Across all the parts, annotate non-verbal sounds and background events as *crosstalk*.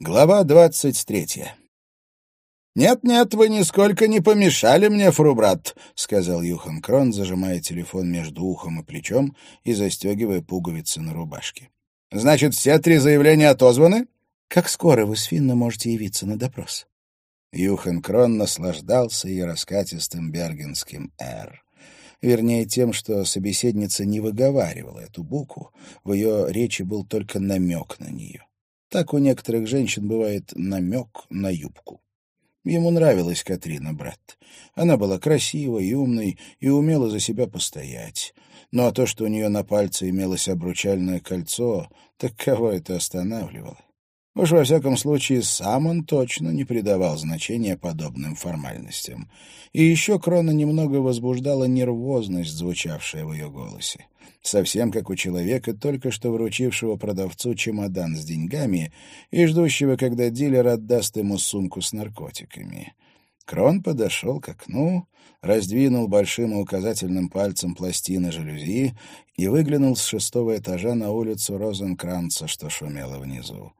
Глава двадцать третья. «Нет-нет, вы нисколько не помешали мне, фрубрат», — сказал Юхан Крон, зажимая телефон между ухом и плечом и застегивая пуговицы на рубашке. «Значит, все три заявления отозваны?» «Как скоро вы с Финна можете явиться на допрос?» Юхан Крон наслаждался ее раскатистым бергенским «Р». Вернее, тем, что собеседница не выговаривала эту букву, в ее речи был только намек на нее. Так у некоторых женщин бывает намек на юбку. Ему нравилась Катрина, брат. Она была красивой умной и умела за себя постоять. Ну а то, что у нее на пальце имелось обручальное кольцо, так кого это останавливало? Уж во всяком случае, сам он точно не придавал значения подобным формальностям. И еще Крона немного возбуждала нервозность, звучавшая в ее голосе совсем как у человека, только что вручившего продавцу чемодан с деньгами и ждущего, когда дилер отдаст ему сумку с наркотиками. Крон подошел к окну, раздвинул большим и указательным пальцем пластины жалюзи и выглянул с шестого этажа на улицу Розенкранца, что шумело внизу.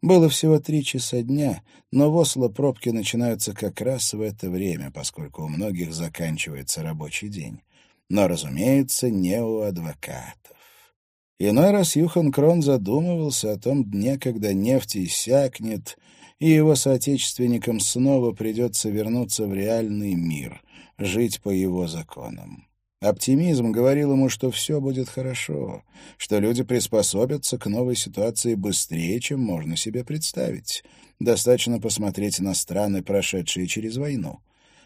Было всего три часа дня, но в Осло пробки начинаются как раз в это время, поскольку у многих заканчивается рабочий день но, разумеется, не у адвокатов. Иной раз Юхан Крон задумывался о том дне, когда нефть иссякнет, и его соотечественникам снова придется вернуться в реальный мир, жить по его законам. Оптимизм говорил ему, что все будет хорошо, что люди приспособятся к новой ситуации быстрее, чем можно себе представить. Достаточно посмотреть на страны, прошедшие через войну.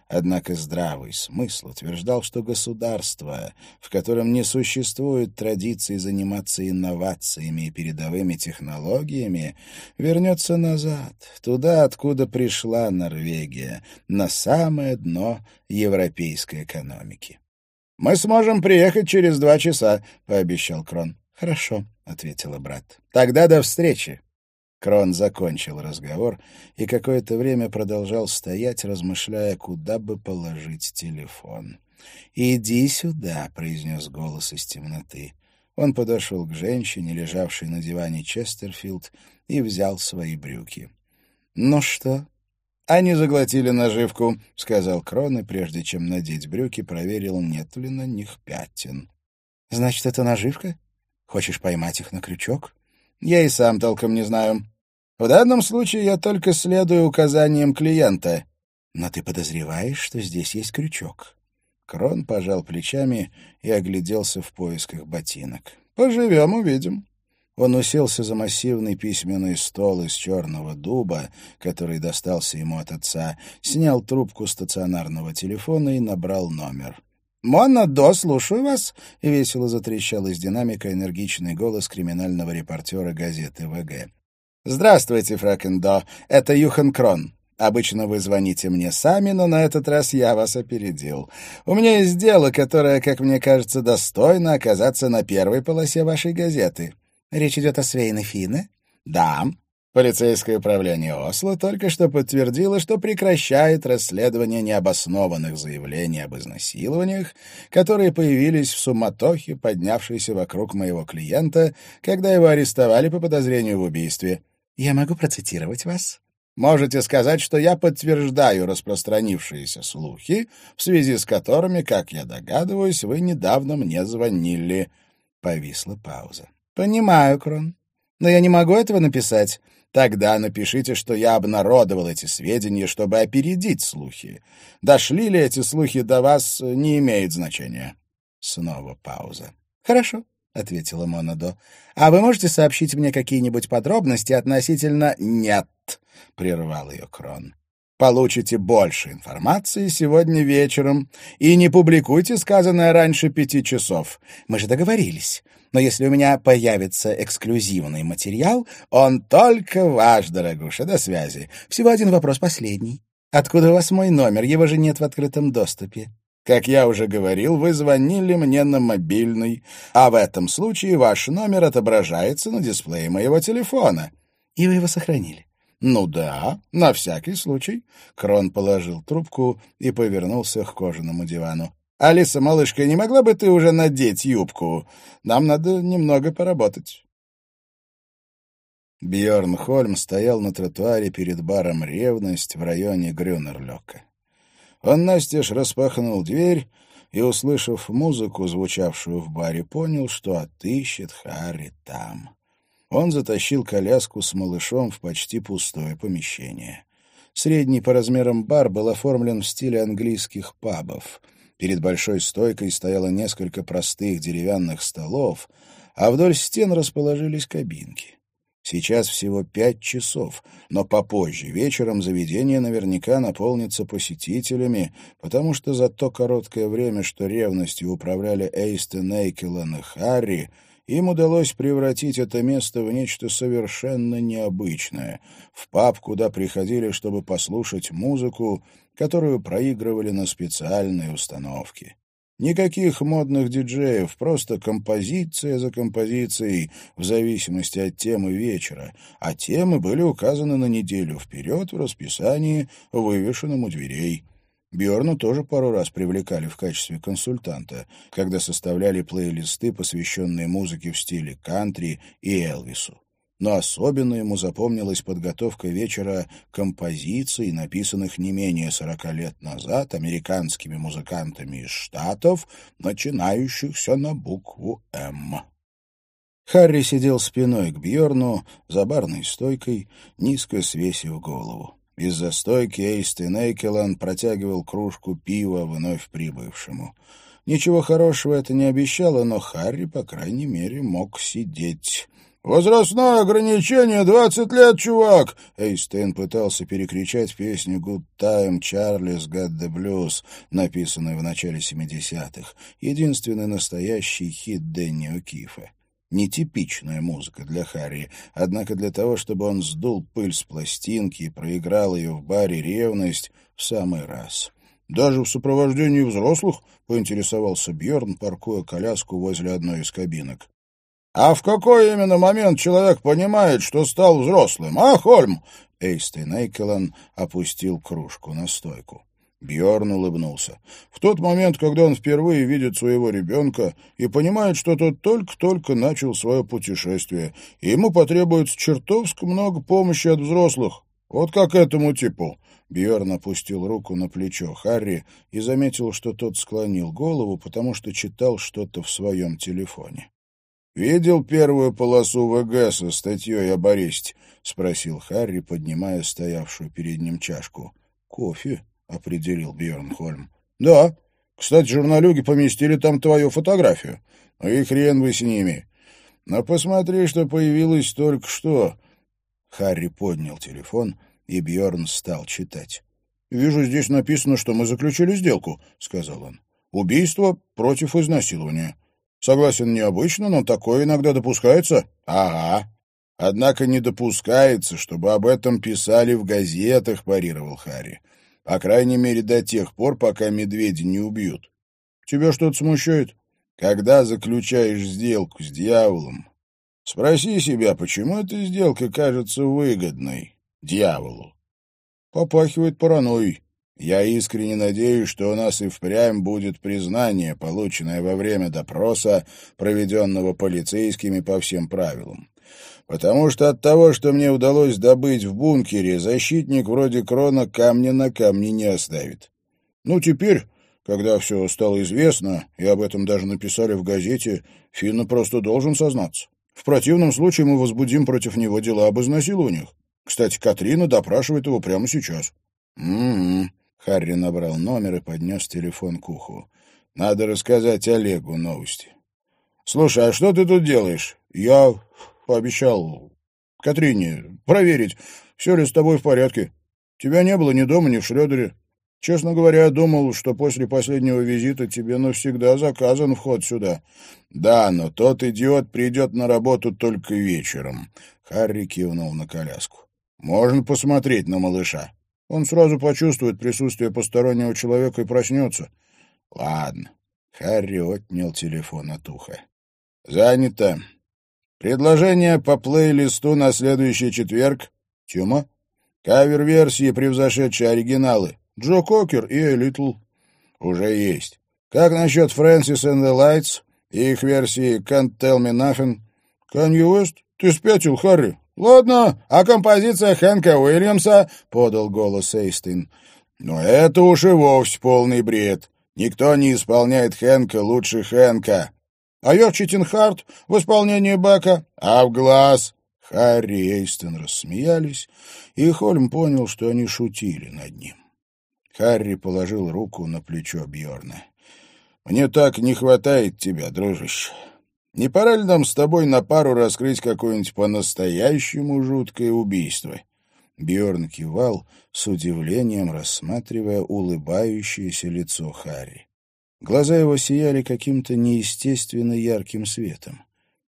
Однако здравый смысл утверждал, что государство, в котором не существует традиции заниматься инновациями и передовыми технологиями, вернется назад, туда, откуда пришла Норвегия, на самое дно европейской экономики. «Мы сможем приехать через два часа», — пообещал Крон. «Хорошо», — ответила брат. «Тогда до встречи». Крон закончил разговор и какое-то время продолжал стоять, размышляя, куда бы положить телефон. «Иди сюда», — произнес голос из темноты. Он подошел к женщине, лежавшей на диване Честерфилд, и взял свои брюки. «Ну что?» «Они заглотили наживку», — сказал Крон, и прежде чем надеть брюки, проверил, нет ли на них пятен. «Значит, это наживка? Хочешь поймать их на крючок?» «Я и сам толком не знаю. В данном случае я только следую указаниям клиента. Но ты подозреваешь, что здесь есть крючок. Крон пожал плечами и огляделся в поисках ботинок. Поживем, увидим. Он уселся за массивный письменный стол из черного дуба, который достался ему от отца, снял трубку стационарного телефона и набрал номер. «Мона До, слушаю вас!» — весело затрещал из динамика энергичный голос криминального репортера газеты «ВГ». «Здравствуйте, Фрэкендо, это Юхан Крон. Обычно вы звоните мне сами, но на этот раз я вас опередил. У меня есть дело, которое, как мне кажется, достойно оказаться на первой полосе вашей газеты. Речь идет о Свейне Фине?» «Да». Полицейское управление Осло только что подтвердило, что прекращает расследование необоснованных заявлений об изнасилованиях, которые появились в суматохе, поднявшейся вокруг моего клиента, когда его арестовали по подозрению в убийстве. Я могу процитировать вас? Можете сказать, что я подтверждаю распространившиеся слухи, в связи с которыми, как я догадываюсь, вы недавно мне звонили. Повисла пауза. Понимаю, Крон. Но я не могу этого написать. Тогда напишите, что я обнародовал эти сведения, чтобы опередить слухи. Дошли ли эти слухи до вас, не имеет значения. Снова пауза. Хорошо. — ответила Монадо. — А вы можете сообщить мне какие-нибудь подробности относительно... — Нет, — прервал ее Крон. — Получите больше информации сегодня вечером и не публикуйте сказанное раньше пяти часов. Мы же договорились. Но если у меня появится эксклюзивный материал, он только ваш, дорогуша, до связи. Всего один вопрос последний. Откуда у вас мой номер? Его же нет в открытом доступе. Как я уже говорил, вы звонили мне на мобильный, а в этом случае ваш номер отображается на дисплее моего телефона. И вы его сохранили? Ну да, на всякий случай. Крон положил трубку и повернулся к кожаному дивану. Алиса, малышка, не могла бы ты уже надеть юбку? Нам надо немного поработать. Бьорн Хольм стоял на тротуаре перед баром «Ревность» в районе Грюнерлёка. Он настежь распахнул дверь и, услышав музыку, звучавшую в баре, понял, что отыщет Харри там. Он затащил коляску с малышом в почти пустое помещение. Средний по размерам бар был оформлен в стиле английских пабов. Перед большой стойкой стояло несколько простых деревянных столов, а вдоль стен расположились кабинки. Сейчас всего пять часов, но попозже, вечером, заведение наверняка наполнится посетителями, потому что за то короткое время, что ревностью управляли Эйстен Эйкелан и Харри, им удалось превратить это место в нечто совершенно необычное, в паб, куда приходили, чтобы послушать музыку, которую проигрывали на специальной установке. Никаких модных диджеев, просто композиция за композицией, в зависимости от темы вечера, а темы были указаны на неделю вперед в расписании, вывешенном у дверей. Бьорну тоже пару раз привлекали в качестве консультанта, когда составляли плейлисты, посвященные музыке в стиле кантри и Элвису. Но особенно ему запомнилась подготовка вечера композиций, написанных не менее сорока лет назад американскими музыкантами из Штатов, начинающихся на букву «М». Харри сидел спиной к Бьорну, за барной стойкой, низко свесив голову. Из-за стойки Эйстин Эйкелан протягивал кружку пива вновь прибывшему. Ничего хорошего это не обещало, но Харри, по крайней мере, мог сидеть. «Возрастное ограничение — двадцать лет, чувак!» Эйстейн пытался перекричать песню «Good Time Charlie's Got the Blues», написанную в начале семидесятых, единственный настоящий хит Дэнни О'Кифа. Нетипичная музыка для Харри, однако для того, чтобы он сдул пыль с пластинки и проиграл ее в баре «Ревность» в самый раз. «Даже в сопровождении взрослых?» — поинтересовался Бьорн, паркуя коляску возле одной из кабинок. «А в какой именно момент человек понимает, что стал взрослым, а, Хольм?» Эйстейн Эйкелан опустил кружку на стойку. Бьорн улыбнулся. В тот момент, когда он впервые видит своего ребенка и понимает, что тот только-только начал свое путешествие, и ему потребуется чертовски много помощи от взрослых. Вот как этому типу. Бьорн опустил руку на плечо Харри и заметил, что тот склонил голову, потому что читал что-то в своем телефоне. «Видел первую полосу ВГ со статьей о Бористе?» — спросил Харри, поднимая стоявшую перед ним чашку. «Кофе?» — определил Бьернхольм. — Да. Кстати, журналюги поместили там твою фотографию. Ну и хрен вы с ними. Но посмотри, что появилось только что. Харри поднял телефон, и Бьорн стал читать. — Вижу, здесь написано, что мы заключили сделку, — сказал он. — Убийство против изнасилования. Согласен, необычно, но такое иногда допускается. — Ага. Однако не допускается, чтобы об этом писали в газетах, парировал Харри. По крайней мере, до тех пор, пока медведи не убьют. Тебя что-то смущает? Когда заключаешь сделку с дьяволом, спроси себя, почему эта сделка кажется выгодной дьяволу. Попахивает паранойей. Я искренне надеюсь, что у нас и впрямь будет признание, полученное во время допроса, проведенного полицейскими по всем правилам потому что от того, что мне удалось добыть в бункере, защитник вроде Крона камня на камне не оставит. Ну, теперь, когда все стало известно, и об этом даже написали в газете, Финна просто должен сознаться. В противном случае мы возбудим против него дела об изнасилованиях. Кстати, Катрина допрашивает его прямо сейчас. «Угу». Харри набрал номер и поднес телефон к уху. «Надо рассказать Олегу новости». «Слушай, а что ты тут делаешь?» «Я пообещал Катрине проверить, все ли с тобой в порядке. Тебя не было ни дома, ни в Шрёдере. Честно говоря, думал, что после последнего визита тебе навсегда заказан вход сюда. Да, но тот идиот придет на работу только вечером. Харри кивнул на коляску. Можно посмотреть на малыша. Он сразу почувствует присутствие постороннего человека и проснется. Ладно. Харри отнял телефон от уха. Занято. Предложение по плейлисту на следующий четверг. Тюма. Кавер-версии, превзошедшие оригиналы. Джо Кокер и Элитл. Уже есть. Как насчет Фрэнсис and the Lights и их версии Can't Tell Me Nothing? Канье Уэст? Ты спятил, Харри? «Ладно, а композиция Хэнка Уильямса?» — подал голос Эйстин. «Но это уж и вовсе полный бред. Никто не исполняет Хэнка лучше Хэнка. А Йорчи Тинхарт в исполнении Бека? А в глаз?» Харри и Эйстон рассмеялись, и Хольм понял, что они шутили над ним. Харри положил руку на плечо Бьорна. «Мне так не хватает тебя, дружище. Не пора ли нам с тобой на пару раскрыть какое-нибудь по-настоящему жуткое убийство?» Бьорн кивал, с удивлением рассматривая улыбающееся лицо Харри. Глаза его сияли каким-то неестественно ярким светом.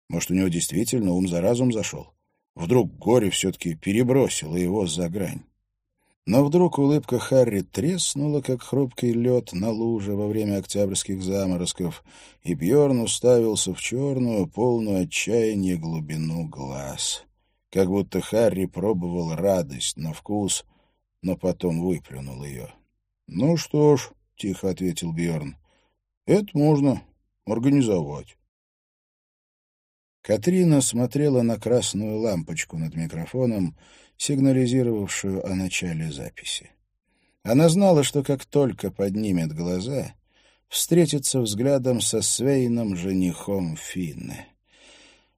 Может, у него действительно ум за разум зашел? Вдруг горе все-таки перебросило его за грань. Но вдруг улыбка Харри треснула, как хрупкий лед на луже во время октябрьских заморозков, и Бьорн уставился в черную, полную отчаяния глубину глаз. Как будто Харри пробовал радость на вкус, но потом выплюнул ее. — Ну что ж, — тихо ответил Бьорн, — это можно организовать. Катрина смотрела на красную лампочку над микрофоном, сигнализировавшую о начале записи. Она знала, что как только поднимет глаза, встретится взглядом со свейным женихом Финны.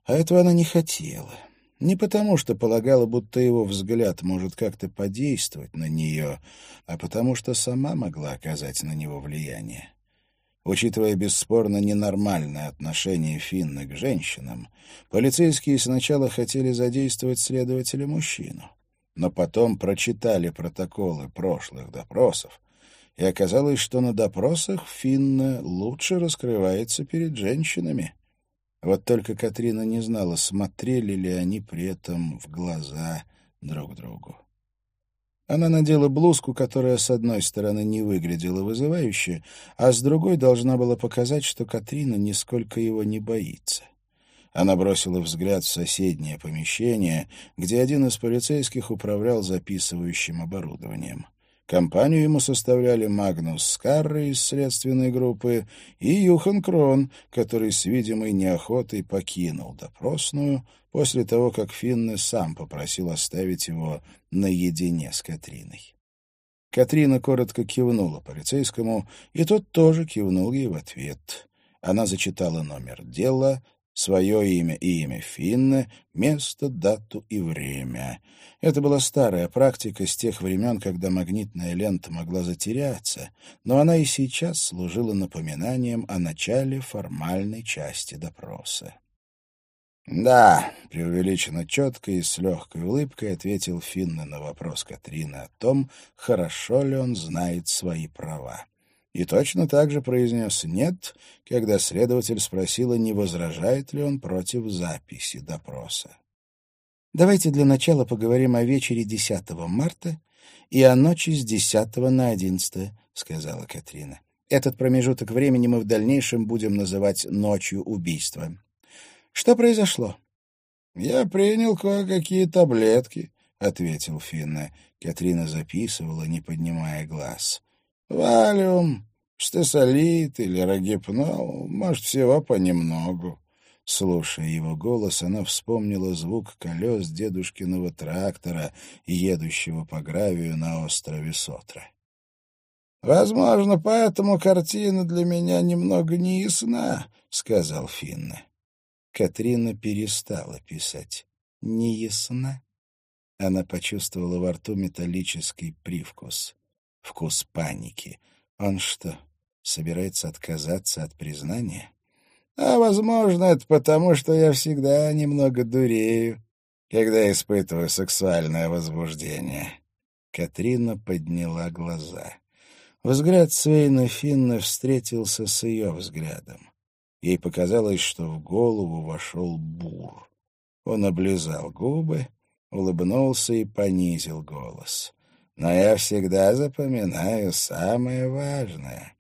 А этого она не хотела. Не потому, что полагала, будто его взгляд может как-то подействовать на нее, а потому, что сама могла оказать на него влияние. Учитывая бесспорно ненормальное отношение Финны к женщинам, полицейские сначала хотели задействовать следователя-мужчину, но потом прочитали протоколы прошлых допросов, и оказалось, что на допросах Финна лучше раскрывается перед женщинами. Вот только Катрина не знала, смотрели ли они при этом в глаза друг другу. Она надела блузку, которая с одной стороны не выглядела вызывающе, а с другой должна была показать, что Катрина нисколько его не боится. Она бросила взгляд в соседнее помещение, где один из полицейских управлял записывающим оборудованием. Компанию ему составляли Магнус Скарры из следственной группы и Юхан Крон, который с видимой неохотой покинул допросную после того, как Финне сам попросил оставить его наедине с Катриной. Катрина коротко кивнула полицейскому, и тот тоже кивнул ей в ответ. Она зачитала номер дела, свое имя и имя Финна, место, дату и время. Это была старая практика с тех времен, когда магнитная лента могла затеряться, но она и сейчас служила напоминанием о начале формальной части допроса. «Да», — преувеличенно четко и с легкой улыбкой ответил Финна на вопрос Катрины о том, хорошо ли он знает свои права и точно так же произнес «нет», когда следователь спросила, не возражает ли он против записи допроса. «Давайте для начала поговорим о вечере 10 марта и о ночи с 10 на 11», — сказала Катрина. «Этот промежуток времени мы в дальнейшем будем называть «ночью убийства». Что произошло?» «Я принял кое-какие таблетки», — ответил Финна. Катрина записывала, не поднимая глаз. Валиум, стесолит или рогипнол, может, всего понемногу. Слушая его голос, она вспомнила звук колес дедушкиного трактора, едущего по гравию на острове Сотра. «Возможно, поэтому картина для меня немного неясна», — сказал Финна. Катрина перестала писать. «Неясна?» Она почувствовала во рту металлический привкус вкус паники. Он что, собирается отказаться от признания? А, возможно, это потому, что я всегда немного дурею, когда испытываю сексуальное возбуждение. Катрина подняла глаза. Взгляд Свейна Финна встретился с ее взглядом. Ей показалось, что в голову вошел бур. Он облизал губы, улыбнулся и понизил голос но я всегда запоминаю самое важное.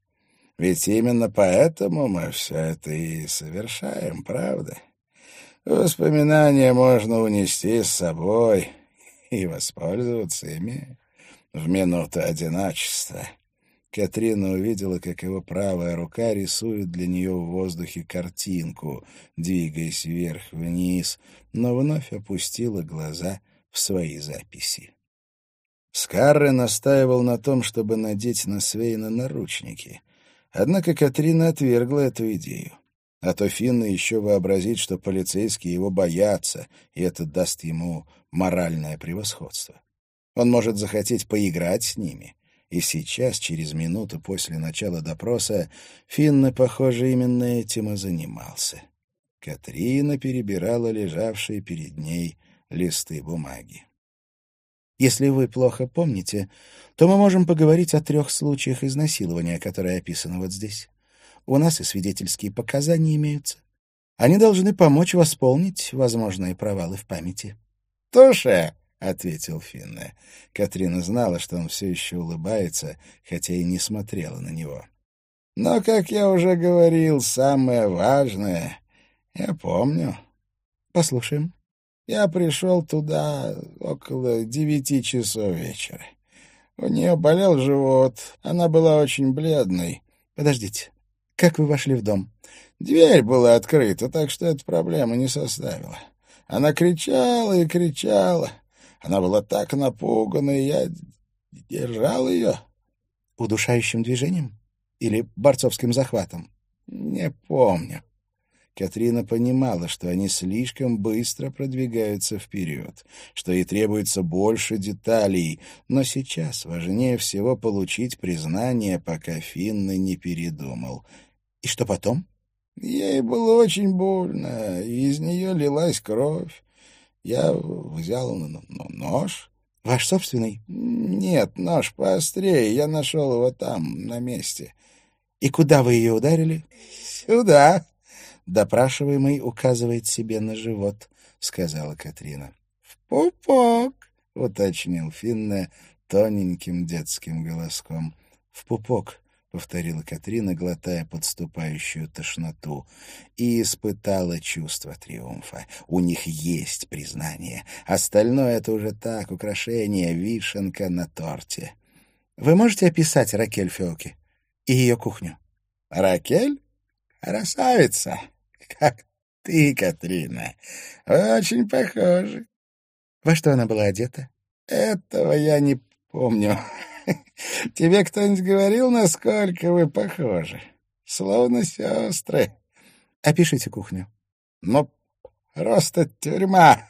Ведь именно поэтому мы все это и совершаем, правда? Воспоминания можно унести с собой и воспользоваться ими в минуту одиночества. Катрина увидела, как его правая рука рисует для нее в воздухе картинку, двигаясь вверх-вниз, но вновь опустила глаза в свои записи. Скарре настаивал на том, чтобы надеть на Свейна наручники. Однако Катрина отвергла эту идею. А то Финна еще вообразит, что полицейские его боятся, и это даст ему моральное превосходство. Он может захотеть поиграть с ними. И сейчас, через минуту после начала допроса, Финна, похоже, именно этим и занимался. Катрина перебирала лежавшие перед ней листы бумаги. Если вы плохо помните, то мы можем поговорить о трех случаях изнасилования, которые описаны вот здесь. У нас и свидетельские показания имеются. Они должны помочь восполнить возможные провалы в памяти. — Туше! — ответил Финне. Катрина знала, что он все еще улыбается, хотя и не смотрела на него. — Но, как я уже говорил, самое важное я помню. — Послушаем. Я пришел туда около девяти часов вечера. У нее болел живот, она была очень бледной. Подождите, как вы вошли в дом? Дверь была открыта, так что эта проблема не составила. Она кричала и кричала. Она была так напугана, и я держал ее. Удушающим движением? Или борцовским захватом? Не помню. Катрина понимала, что они слишком быстро продвигаются вперед, что ей требуется больше деталей, но сейчас важнее всего получить признание, пока Финны не передумал. И что потом? Ей было очень больно, и из нее лилась кровь. Я взял нож. Ваш собственный? Нет, нож поострее. Я нашел его там, на месте. И куда вы ее ударили? Сюда. Допрашиваемый указывает себе на живот, — сказала Катрина. — В пупок, — уточнил Финне тоненьким детским голоском. — В пупок, — повторила Катрина, глотая подступающую тошноту, и испытала чувство триумфа. У них есть признание. Остальное — это уже так, украшение, вишенка на торте. Вы можете описать Ракель Феоки и ее кухню? — Ракель? Красавица! Как ты, Катрина. Очень похожи. Во что она была одета? Этого я не помню. *laughs* Тебе кто-нибудь говорил, насколько вы похожи? Словно сестры. Опишите кухню. Ну, просто тюрьма.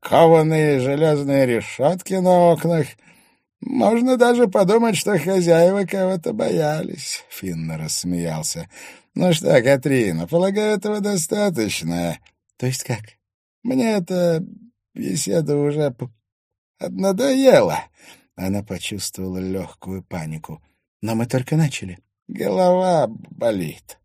Кованые железные решетки на окнах. Можно даже подумать, что хозяева кого-то боялись. Финн рассмеялся. «Ну что, Катрина, полагаю, этого достаточно». «То есть как?» «Мне эта беседа уже надоела». Она почувствовала легкую панику. «Но мы только начали». «Голова болит.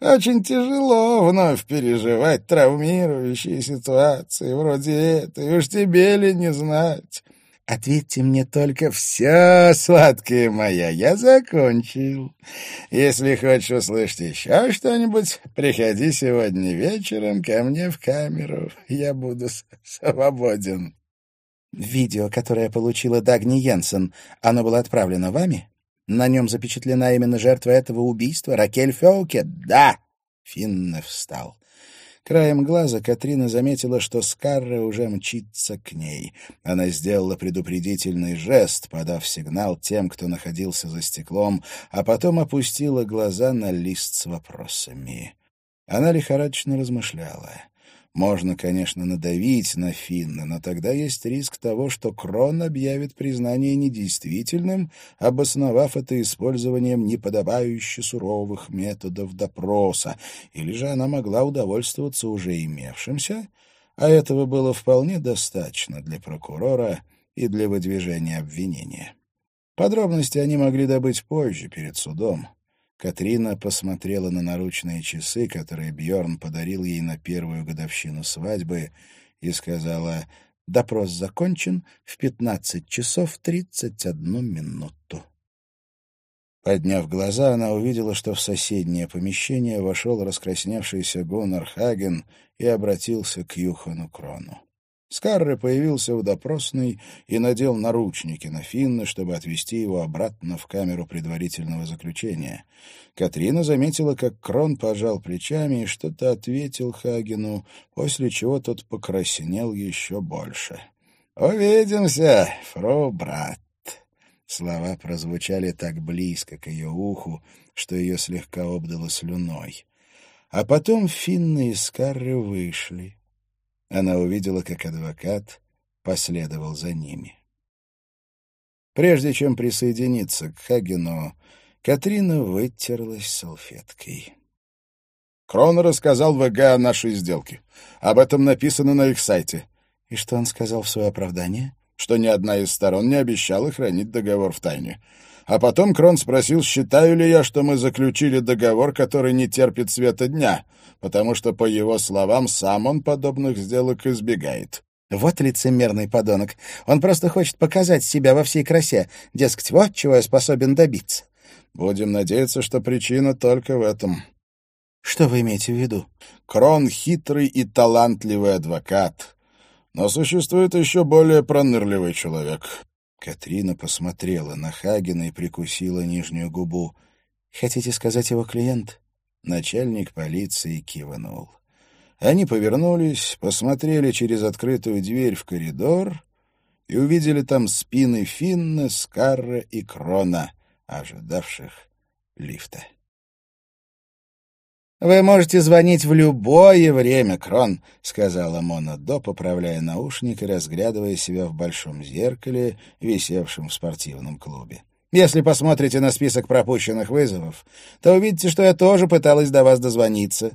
Очень тяжело вновь переживать травмирующие ситуации вроде этой. Уж тебе ли не знать?» Ответьте мне только все, сладкая моя, я закончил. Если хочешь услышать еще что-нибудь, приходи сегодня вечером ко мне в камеру. Я буду свободен. Видео, которое получила Дагни Йенсен, оно было отправлено вами? На нем запечатлена именно жертва этого убийства, Ракель Фелке? Да! Финне встал. Краем глаза Катрина заметила, что Скарра уже мчится к ней. Она сделала предупредительный жест, подав сигнал тем, кто находился за стеклом, а потом опустила глаза на лист с вопросами. Она лихорадочно размышляла. Можно, конечно, надавить на Финна, но тогда есть риск того, что Крон объявит признание недействительным, обосновав это использованием неподобающе суровых методов допроса, или же она могла удовольствоваться уже имевшимся, а этого было вполне достаточно для прокурора и для выдвижения обвинения. Подробности они могли добыть позже, перед судом. Катрина посмотрела на наручные часы, которые Бьорн подарил ей на первую годовщину свадьбы, и сказала «Допрос закончен в пятнадцать часов тридцать одну минуту». Подняв глаза, она увидела, что в соседнее помещение вошел раскрасневшийся Гуннар Хаген и обратился к Юхану Крону. Скарре появился в допросной и надел наручники на Финна, чтобы отвезти его обратно в камеру предварительного заключения. Катрина заметила, как Крон пожал плечами и что-то ответил Хагену, после чего тот покраснел еще больше. «Увидимся, фру, брат!» Слова прозвучали так близко к ее уху, что ее слегка обдало слюной. А потом Финны и Скарры вышли. Она увидела, как адвокат последовал за ними. Прежде чем присоединиться к Хагену, Катрина вытерлась салфеткой. Крон рассказал ВГ о нашей сделке. Об этом написано на их сайте. И что он сказал в свое оправдание? Что ни одна из сторон не обещала хранить договор в тайне. А потом Крон спросил, считаю ли я, что мы заключили договор, который не терпит света дня, потому что, по его словам, сам он подобных сделок избегает. Вот лицемерный подонок. Он просто хочет показать себя во всей красе. Дескать, вот чего я способен добиться. Будем надеяться, что причина только в этом. Что вы имеете в виду? Крон — хитрый и талантливый адвокат. Но существует еще более пронырливый человек. Катрина посмотрела на Хагена и прикусила нижнюю губу. «Хотите сказать его клиент?» Начальник полиции кивнул. Они повернулись, посмотрели через открытую дверь в коридор и увидели там спины Финна, Скарра и Крона, ожидавших лифта. «Вы можете звонить в любое время, Крон», — сказала Мона До, поправляя наушник и разглядывая себя в большом зеркале, висевшем в спортивном клубе. «Если посмотрите на список пропущенных вызовов, то увидите, что я тоже пыталась до вас дозвониться.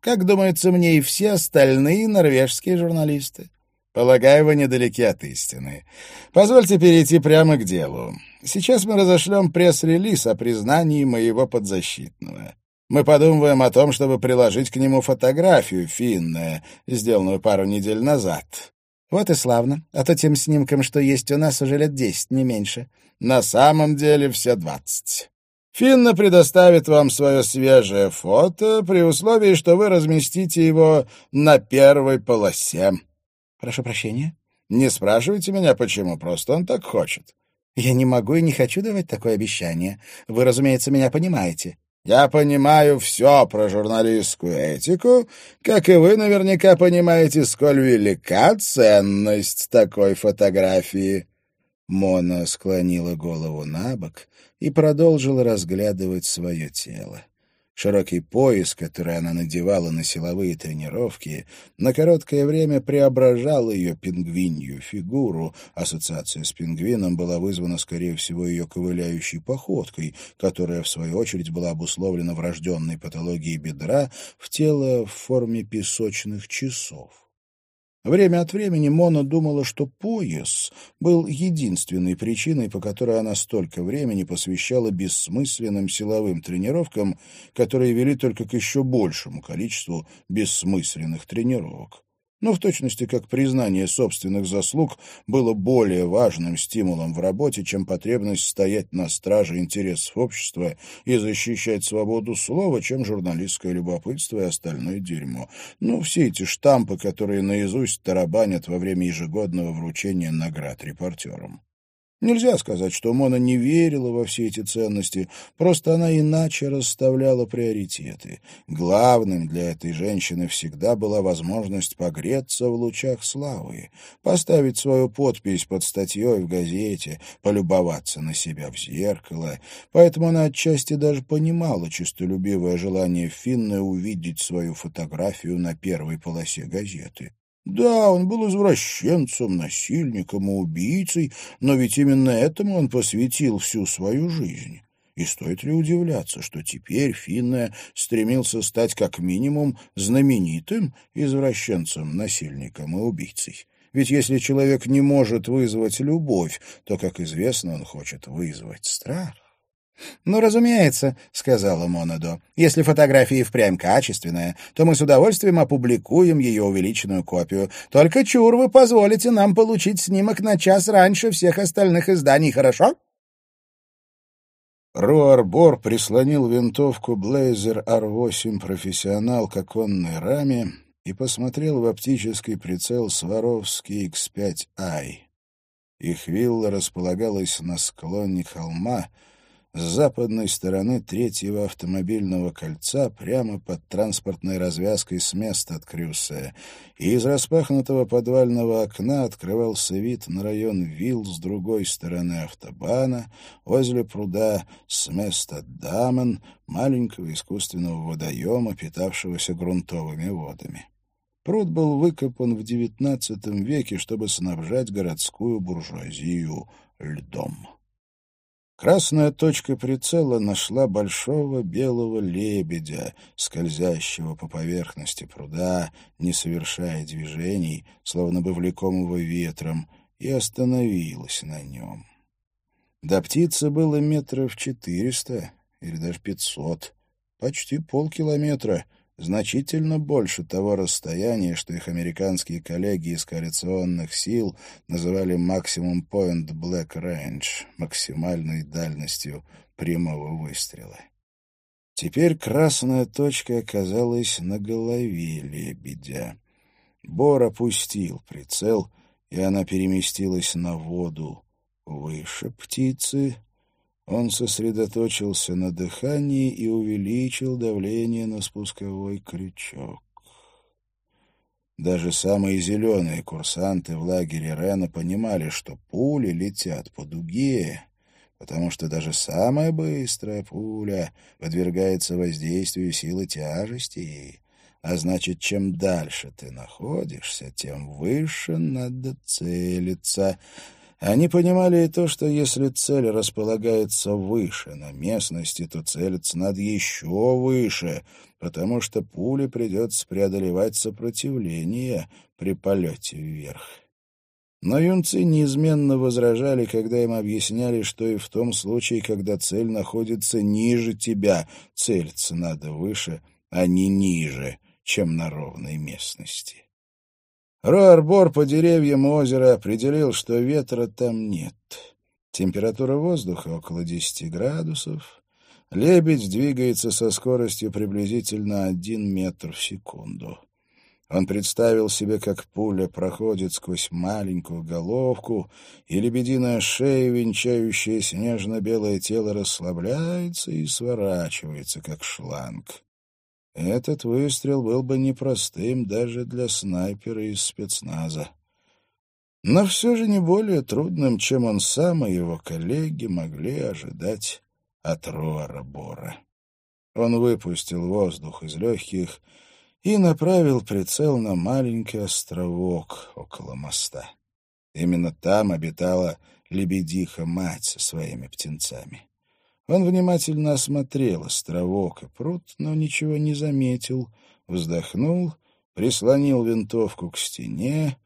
Как думается мне и все остальные норвежские журналисты. Полагаю, вы недалеки от истины. Позвольте перейти прямо к делу. Сейчас мы разошлем пресс-релиз о признании моего подзащитного». Мы подумываем о том, чтобы приложить к нему фотографию Финна, сделанную пару недель назад. Вот и славно. А то тем снимкам, что есть у нас, уже лет десять, не меньше. На самом деле все двадцать. Финна предоставит вам свое свежее фото при условии, что вы разместите его на первой полосе. Прошу прощения? Не спрашивайте меня, почему, просто он так хочет. Я не могу и не хочу давать такое обещание. Вы, разумеется, меня понимаете. Я понимаю все про журналистскую этику, как и вы наверняка понимаете, сколь велика ценность такой фотографии». Мона склонила голову на бок и продолжила разглядывать свое тело. Широкий пояс, который она надевала на силовые тренировки, на короткое время преображал ее пингвинью фигуру. Ассоциация с пингвином была вызвана, скорее всего, ее ковыляющей походкой, которая, в свою очередь, была обусловлена врожденной патологией бедра в тело в форме песочных часов. Время от времени Мона думала, что пояс был единственной причиной, по которой она столько времени посвящала бессмысленным силовым тренировкам, которые вели только к еще большему количеству бессмысленных тренировок но в точности как признание собственных заслуг было более важным стимулом в работе, чем потребность стоять на страже интересов общества и защищать свободу слова, чем журналистское любопытство и остальное дерьмо. Ну, все эти штампы, которые наизусть тарабанят во время ежегодного вручения наград репортерам. Нельзя сказать, что Мона не верила во все эти ценности, просто она иначе расставляла приоритеты. Главным для этой женщины всегда была возможность погреться в лучах славы, поставить свою подпись под статьей в газете, полюбоваться на себя в зеркало. Поэтому она отчасти даже понимала честолюбивое желание Финны увидеть свою фотографию на первой полосе газеты. Да, он был извращенцем, насильником и убийцей, но ведь именно этому он посвятил всю свою жизнь. И стоит ли удивляться, что теперь Финне стремился стать как минимум знаменитым извращенцем, насильником и убийцей? Ведь если человек не может вызвать любовь, то, как известно, он хочет вызвать страх. «Ну, разумеется», — сказала Монадо. «Если фотография впрямь качественная, то мы с удовольствием опубликуем ее увеличенную копию. Только чур вы позволите нам получить снимок на час раньше всех остальных изданий, хорошо?» Руарбор прислонил винтовку Блейзер R8 «Профессионал» к оконной раме и посмотрел в оптический прицел Сваровский X5i. Их вилла располагалась на склоне холма, с западной стороны третьего автомобильного кольца прямо под транспортной развязкой с места от Крюса, и из распахнутого подвального окна открывался вид на район вилл с другой стороны автобана, возле пруда с места Дамен, маленького искусственного водоема, питавшегося грунтовыми водами. Пруд был выкопан в XIX веке, чтобы снабжать городскую буржуазию льдом. Красная точка прицела нашла большого белого лебедя, скользящего по поверхности пруда, не совершая движений, словно бы влекомого ветром, и остановилась на нем. До птицы было метров четыреста или даже пятьсот, почти полкилометра — значительно больше того расстояния, что их американские коллеги из коалиционных сил называли максимум Point Black Range, максимальной дальностью прямого выстрела. Теперь красная точка оказалась на голове лебедя. Бор опустил прицел, и она переместилась на воду. Выше птицы он сосредоточился на дыхании и увеличил давление на спусковой крючок. Даже самые зеленые курсанты в лагере Рена понимали, что пули летят по дуге, потому что даже самая быстрая пуля подвергается воздействию силы тяжести, а значит, чем дальше ты находишься, тем выше надо целиться — они понимали и то, что если цель располагается выше на местности, то целиться надо еще выше, потому что пуле придется преодолевать сопротивление при полете вверх. Но юнцы неизменно возражали, когда им объясняли, что и в том случае, когда цель находится ниже тебя, целиться надо выше, а не ниже, чем на ровной местности. Роарбор по деревьям озера определил, что ветра там нет. Температура воздуха около 10 градусов. Лебедь двигается со скоростью приблизительно 1 метр в секунду. Он представил себе, как пуля проходит сквозь маленькую головку, и лебединая шея, венчающая снежно-белое тело, расслабляется и сворачивается, как шланг. Этот выстрел был бы непростым даже для снайпера из спецназа. Но все же не более трудным, чем он сам и его коллеги могли ожидать от Роара Бора. Он выпустил воздух из легких и направил прицел на маленький островок около моста. Именно там обитала лебедиха-мать со своими птенцами. Он внимательно осмотрел островок и пруд, но ничего не заметил, вздохнул, прислонил винтовку к стене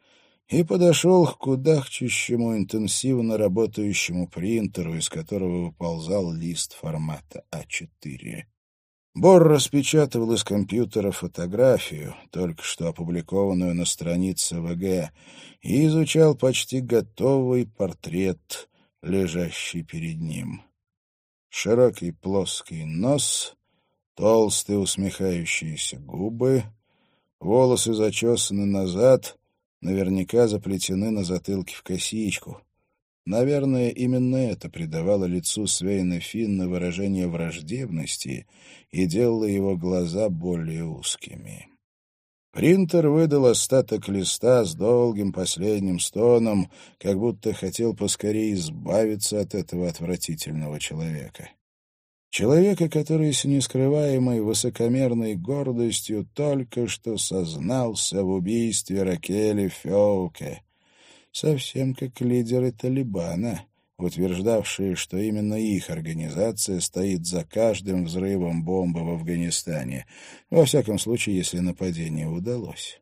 и подошел к кудахчущему интенсивно работающему принтеру, из которого выползал лист формата А4. Бор распечатывал из компьютера фотографию, только что опубликованную на странице ВГ, и изучал почти готовый портрет, лежащий перед ним широкий плоский нос, толстые усмехающиеся губы, волосы зачесаны назад, наверняка заплетены на затылке в косичку. Наверное, именно это придавало лицу Свейна Финна выражение враждебности и делало его глаза более узкими. Принтер выдал остаток листа с долгим последним стоном, как будто хотел поскорее избавиться от этого отвратительного человека. Человека, который с нескрываемой высокомерной гордостью только что сознался в убийстве Ракели Феуке, совсем как лидеры Талибана утверждавшие, что именно их организация стоит за каждым взрывом бомбы в Афганистане, во всяком случае, если нападение удалось.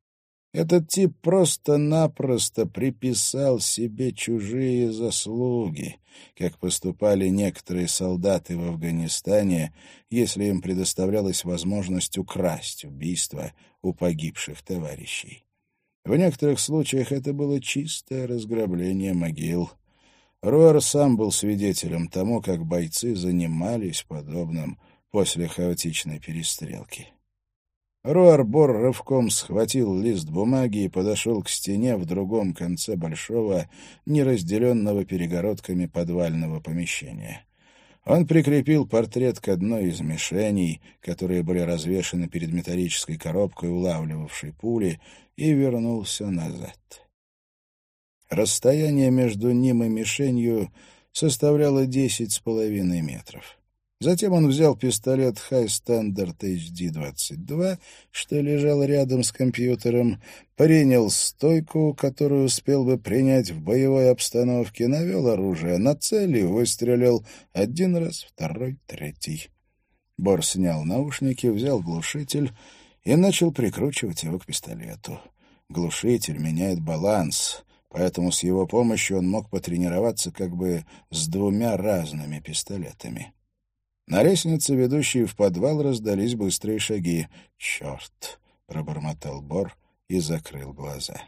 Этот тип просто-напросто приписал себе чужие заслуги, как поступали некоторые солдаты в Афганистане, если им предоставлялась возможность украсть убийство у погибших товарищей. В некоторых случаях это было чистое разграбление могил — Руэр сам был свидетелем тому, как бойцы занимались подобным после хаотичной перестрелки. Руарбор рывком схватил лист бумаги и подошел к стене в другом конце большого, неразделенного перегородками подвального помещения. Он прикрепил портрет к одной из мишеней, которые были развешаны перед металлической коробкой, улавливавшей пули, и вернулся назад. Расстояние между ним и мишенью составляло десять с половиной метров. Затем он взял пистолет High Standard HD-22, что лежал рядом с компьютером, принял стойку, которую успел бы принять в боевой обстановке, навел оружие на цель и выстрелил один раз, второй, третий. Бор снял наушники, взял глушитель и начал прикручивать его к пистолету. Глушитель меняет баланс, поэтому с его помощью он мог потренироваться как бы с двумя разными пистолетами. На лестнице, ведущей в подвал, раздались быстрые шаги. «Черт!» — пробормотал Бор и закрыл глаза.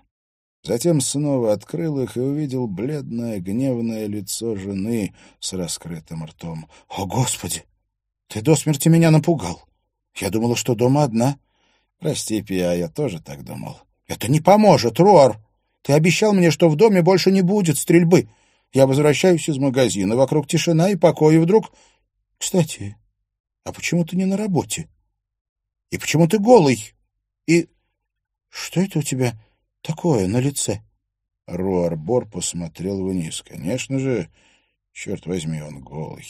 Затем снова открыл их и увидел бледное, гневное лицо жены с раскрытым ртом. «О, Господи! Ты до смерти меня напугал! Я думала, что дома одна». «Прости, Пия, я тоже так думал». «Это не поможет, Руар! Ты обещал мне, что в доме больше не будет стрельбы. Я возвращаюсь из магазина, вокруг тишина и покой, и вдруг кстати, а почему ты не на работе? И почему ты голый? И что это у тебя такое на лице? Руарбор посмотрел вниз. Конечно же, черт возьми, он голый.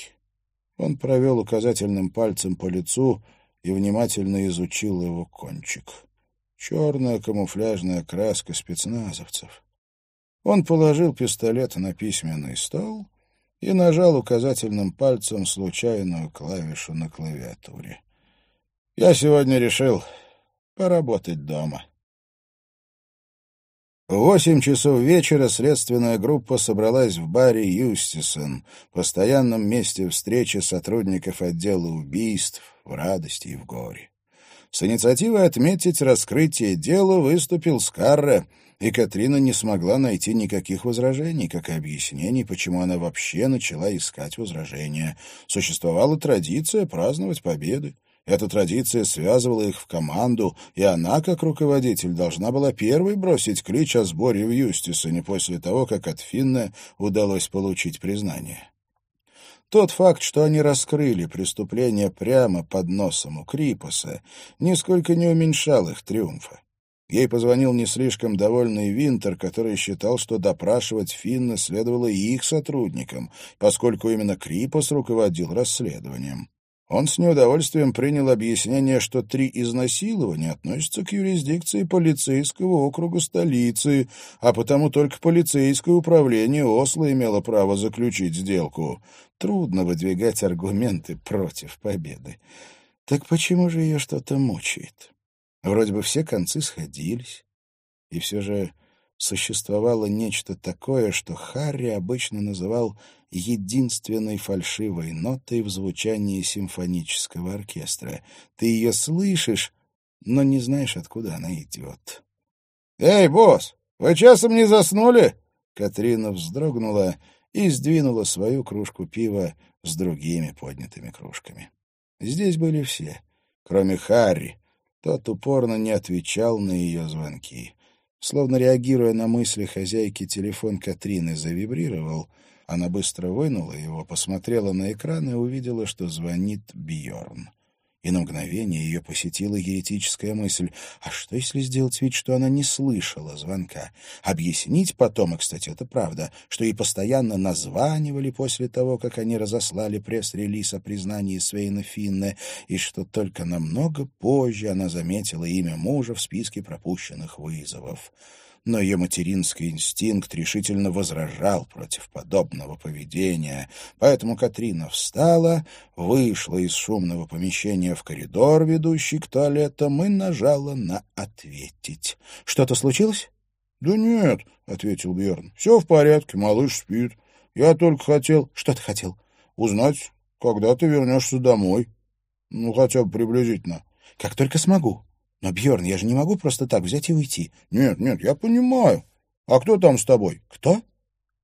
Он провел указательным пальцем по лицу и внимательно изучил его кончик. Черная камуфляжная краска спецназовцев. Он положил пистолет на письменный стол и нажал указательным пальцем случайную клавишу на клавиатуре. «Я сегодня решил поработать дома». В восемь часов вечера следственная группа собралась в баре «Юстисон», постоянном месте встречи сотрудников отдела убийств в радости и в горе. С инициативой отметить раскрытие дела выступил Скарре — и Катрина не смогла найти никаких возражений, как и объяснений, почему она вообще начала искать возражения. Существовала традиция праздновать победы. Эта традиция связывала их в команду, и она, как руководитель, должна была первой бросить клич о сборе в Юстисоне после того, как от Финна удалось получить признание. Тот факт, что они раскрыли преступление прямо под носом у Крипоса, нисколько не уменьшал их триумфа. Ей позвонил не слишком довольный Винтер, который считал, что допрашивать Финна следовало и их сотрудникам, поскольку именно Крипос руководил расследованием. Он с неудовольствием принял объяснение, что три изнасилования относятся к юрисдикции полицейского округа столицы, а потому только полицейское управление Осло имело право заключить сделку. Трудно выдвигать аргументы против победы. Так почему же ее что-то мучает? Вроде бы все концы сходились, и все же существовало нечто такое, что Харри обычно называл единственной фальшивой нотой в звучании симфонического оркестра. Ты ее слышишь, но не знаешь, откуда она идет. «Эй, босс, вы часом не заснули?» Катрина вздрогнула и сдвинула свою кружку пива с другими поднятыми кружками. Здесь были все, кроме Харри, тот упорно не отвечал на ее звонки. Словно реагируя на мысли хозяйки, телефон Катрины завибрировал. Она быстро вынула его, посмотрела на экран и увидела, что звонит Бьорн и на мгновение ее посетила еретическая мысль, а что, если сделать вид, что она не слышала звонка? Объяснить потом, и, кстати, это правда, что ей постоянно названивали после того, как они разослали пресс-релиз о признании Свейна Финне, и что только намного позже она заметила имя мужа в списке пропущенных вызовов но ее материнский инстинкт решительно возражал против подобного поведения. Поэтому Катрина встала, вышла из шумного помещения в коридор, ведущий к туалетам, и нажала на «ответить». «Что-то случилось?» «Да нет», — ответил Бьерн. «Все в порядке, малыш спит. Я только хотел...» «Что ты хотел?» «Узнать, когда ты вернешься домой. Ну, хотя бы приблизительно». «Как только смогу». Но, Бьорн, я же не могу просто так взять и уйти. Нет, нет, я понимаю. А кто там с тобой? Кто?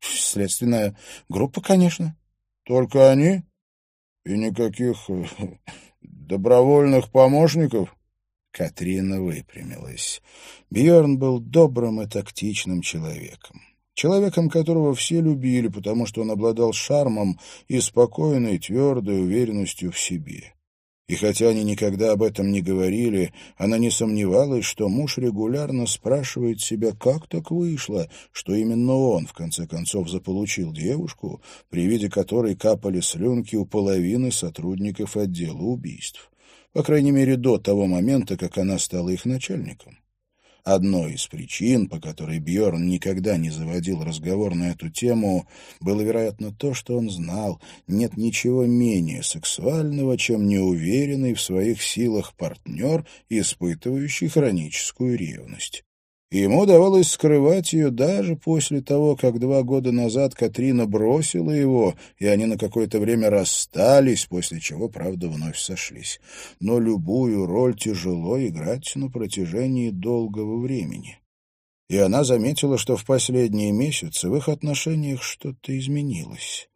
Следственная группа, конечно. Только они? И никаких э, добровольных помощников? Катрина выпрямилась. Бьорн был добрым и тактичным человеком. Человеком, которого все любили, потому что он обладал шармом и спокойной, твердой уверенностью в себе. И хотя они никогда об этом не говорили, она не сомневалась, что муж регулярно спрашивает себя, как так вышло, что именно он, в конце концов, заполучил девушку, при виде которой капали слюнки у половины сотрудников отдела убийств. По крайней мере, до того момента, как она стала их начальником. Одной из причин, по которой Бьорн никогда не заводил разговор на эту тему, было, вероятно, то, что он знал, нет ничего менее сексуального, чем неуверенный в своих силах партнер, испытывающий хроническую ревность и ему удавалось скрывать ее даже после того, как два года назад Катрина бросила его, и они на какое-то время расстались, после чего, правда, вновь сошлись. Но любую роль тяжело играть на протяжении долгого времени. И она заметила, что в последние месяцы в их отношениях что-то изменилось.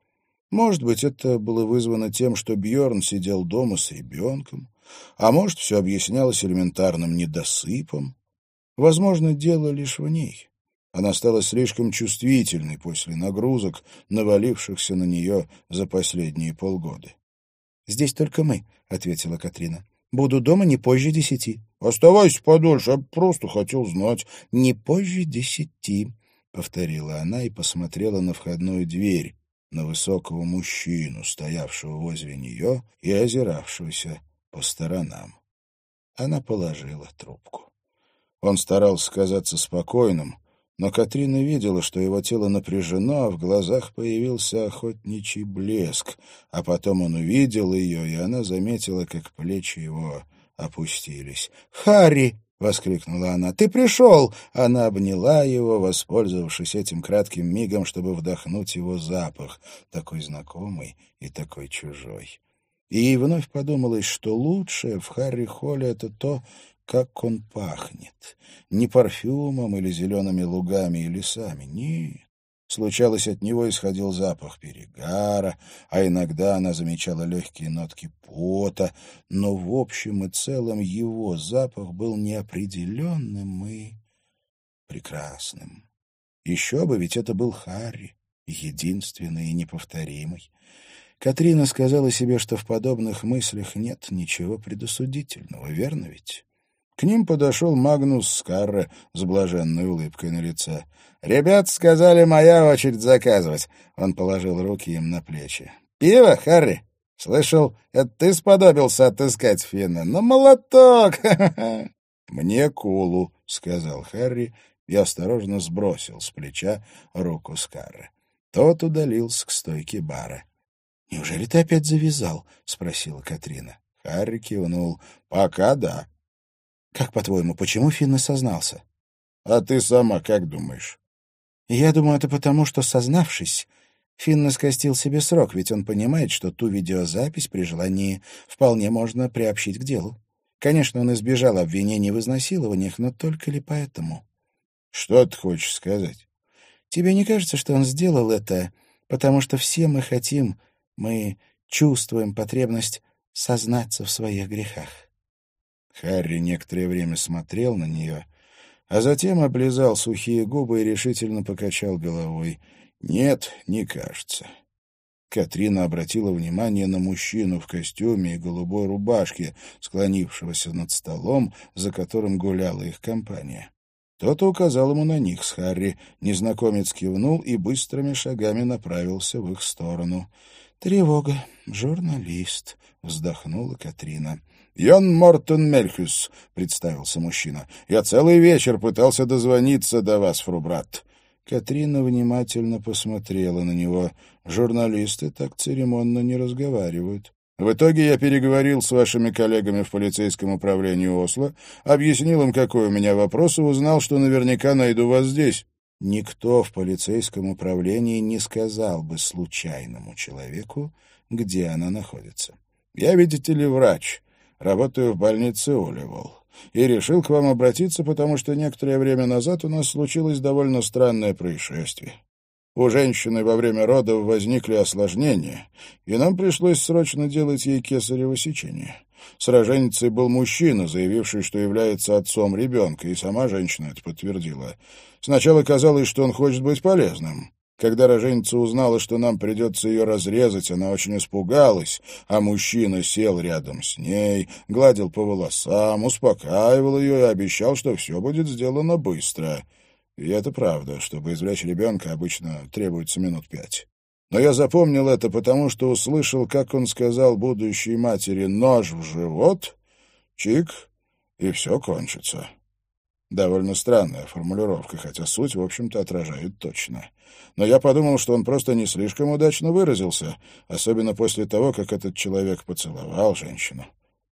Может быть, это было вызвано тем, что Бьорн сидел дома с ребенком, а может, все объяснялось элементарным недосыпом. Возможно, дело лишь в ней. Она стала слишком чувствительной после нагрузок, навалившихся на нее за последние полгода. «Здесь только мы», — ответила Катрина. «Буду дома не позже десяти». «Оставайся подольше, я просто хотел знать». «Не позже десяти», — повторила она и посмотрела на входную дверь, на высокого мужчину, стоявшего возле нее и озиравшегося по сторонам. Она положила трубку. Он старался казаться спокойным, но Катрина видела, что его тело напряжено, а в глазах появился охотничий блеск, а потом он увидел ее, и она заметила, как плечи его опустились. «Харри!» — воскликнула она. «Ты пришел!» Она обняла его, воспользовавшись этим кратким мигом, чтобы вдохнуть его запах, такой знакомый и такой чужой. И ей вновь подумалось, что лучшее в Харри Холле — это то, как он пахнет. Не парфюмом или зелеными лугами и лесами, нет. Случалось, от него исходил запах перегара, а иногда она замечала легкие нотки пота, но в общем и целом его запах был неопределенным и прекрасным. Еще бы, ведь это был Харри, единственный и неповторимый. Катрина сказала себе, что в подобных мыслях нет ничего предосудительного, верно ведь? К ним подошел Магнус Скарре с блаженной улыбкой на лице. «Ребят сказали, моя очередь заказывать». Он положил руки им на плечи. «Пиво, Харри? Слышал, это ты сподобился отыскать Финна? Ну, молоток! *laughs* «Мне кулу», — сказал Харри и осторожно сбросил с плеча руку Скарре. Тот удалился к стойке бара. «Неужели ты опять завязал?» — спросила Катрина. Харри кивнул. «Пока да. Как, по-твоему, почему Финн сознался? А ты сама как думаешь? Я думаю, это потому, что, сознавшись, Финн скостил себе срок, ведь он понимает, что ту видеозапись при желании вполне можно приобщить к делу. Конечно, он избежал обвинений в изнасилованиях, но только ли поэтому? Что ты хочешь сказать? Тебе не кажется, что он сделал это, потому что все мы хотим, мы чувствуем потребность сознаться в своих грехах? Харри некоторое время смотрел на нее, а затем облизал сухие губы и решительно покачал головой. «Нет, не кажется». Катрина обратила внимание на мужчину в костюме и голубой рубашке, склонившегося над столом, за которым гуляла их компания. Тот указал ему на них с Харри. Незнакомец кивнул и быстрыми шагами направился в их сторону. «Тревога. Журналист», — вздохнула Катрина. «Йон Мортон Мельхюс», — представился мужчина. «Я целый вечер пытался дозвониться до вас, фрубрат». Катрина внимательно посмотрела на него. Журналисты так церемонно не разговаривают. В итоге я переговорил с вашими коллегами в полицейском управлении Осло, объяснил им, какой у меня вопрос, и узнал, что наверняка найду вас здесь. Никто в полицейском управлении не сказал бы случайному человеку, где она находится. Я, видите ли, врач. Работаю в больнице Оливол. И решил к вам обратиться, потому что некоторое время назад у нас случилось довольно странное происшествие. У женщины во время родов возникли осложнения, и нам пришлось срочно делать ей кесарево сечение. С роженицей был мужчина, заявивший, что является отцом ребенка, и сама женщина это подтвердила. Сначала казалось, что он хочет быть полезным. Когда роженица узнала, что нам придется ее разрезать, она очень испугалась, а мужчина сел рядом с ней, гладил по волосам, успокаивал ее и обещал, что все будет сделано быстро. И это правда, чтобы извлечь ребенка обычно требуется минут пять. Но я запомнил это, потому что услышал, как он сказал будущей матери «нож в живот», «чик», и все кончится. Довольно странная формулировка, хотя суть, в общем-то, отражает точно. Но я подумал, что он просто не слишком удачно выразился, особенно после того, как этот человек поцеловал женщину.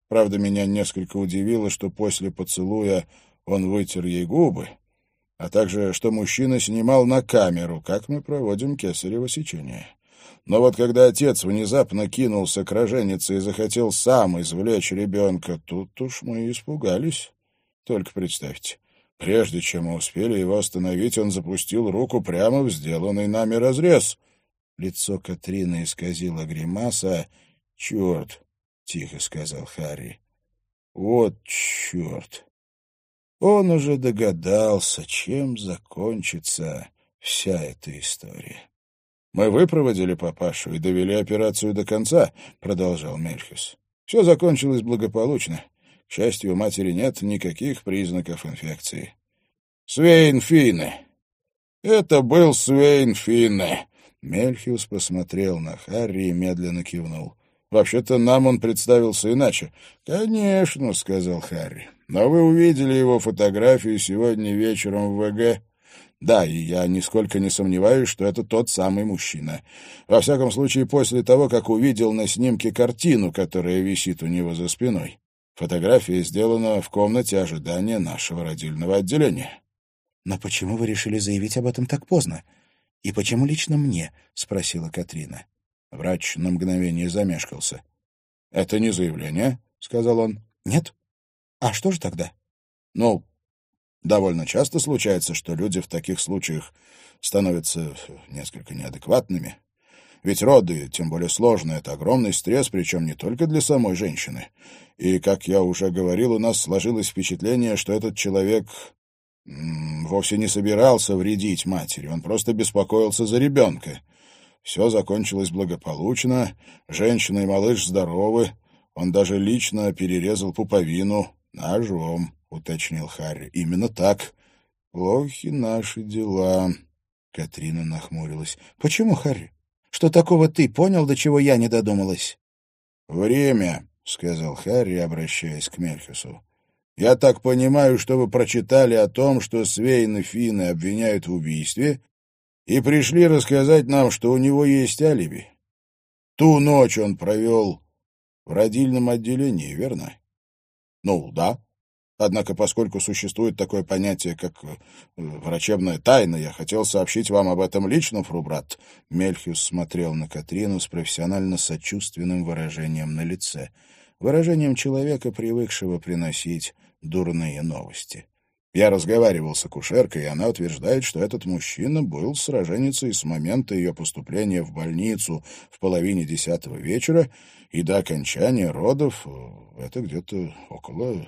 Правда, меня несколько удивило, что после поцелуя он вытер ей губы, а также, что мужчина снимал на камеру, как мы проводим кесарево сечение. Но вот когда отец внезапно кинулся к роженице и захотел сам извлечь ребенка, тут уж мы испугались. Только представьте, Прежде чем мы успели его остановить, он запустил руку прямо в сделанный нами разрез. Лицо Катрины исказило гримаса. «Черт!» — тихо сказал Харри. «Вот черт!» Он уже догадался, чем закончится вся эта история. «Мы выпроводили папашу и довели операцию до конца», — продолжал Мельхис. «Все закончилось благополучно. К счастью, у матери нет никаких признаков инфекции. Свейн Финне. Это был Свейн Финне. Мельхиус посмотрел на Харри и медленно кивнул. «Вообще-то нам он представился иначе». «Конечно», — сказал Харри. «Но вы увидели его фотографию сегодня вечером в ВГ?» «Да, и я нисколько не сомневаюсь, что это тот самый мужчина. Во всяком случае, после того, как увидел на снимке картину, которая висит у него за спиной. Фотография сделана в комнате ожидания нашего родильного отделения. «Но почему вы решили заявить об этом так поздно? И почему лично мне?» — спросила Катрина. Врач на мгновение замешкался. «Это не заявление», — сказал он. «Нет? А что же тогда?» «Ну, довольно часто случается, что люди в таких случаях становятся несколько неадекватными. Ведь роды, тем более сложные, это огромный стресс, причем не только для самой женщины. И, как я уже говорил, у нас сложилось впечатление, что этот человек вовсе не собирался вредить матери, он просто беспокоился за ребенка. Все закончилось благополучно, женщина и малыш здоровы, он даже лично перерезал пуповину ножом, — уточнил Харри. — Именно так. Плохи наши дела. Катрина нахмурилась. — Почему, Харри? Что такого ты понял, до чего я не додумалась? — Время, — сказал Харри, обращаясь к Мельхису. «Я так понимаю, что вы прочитали о том, что Свейн и Финны обвиняют в убийстве, и пришли рассказать нам, что у него есть алиби. Ту ночь он провел в родильном отделении, верно?» «Ну, да», Однако, поскольку существует такое понятие, как э, врачебная тайна, я хотел сообщить вам об этом лично, фрубрат. Мельхиус смотрел на Катрину с профессионально сочувственным выражением на лице. Выражением человека, привыкшего приносить дурные новости. Я разговаривал с акушеркой, и она утверждает, что этот мужчина был с роженицей с момента ее поступления в больницу в половине десятого вечера, и до окончания родов э, это где-то около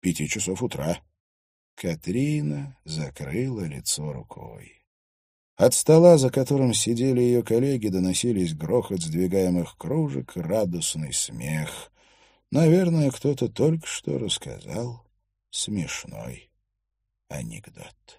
пяти часов утра. Катрина закрыла лицо рукой. От стола, за которым сидели ее коллеги, доносились грохот сдвигаемых кружек, радостный смех. Наверное, кто-то только что рассказал смешной анекдот.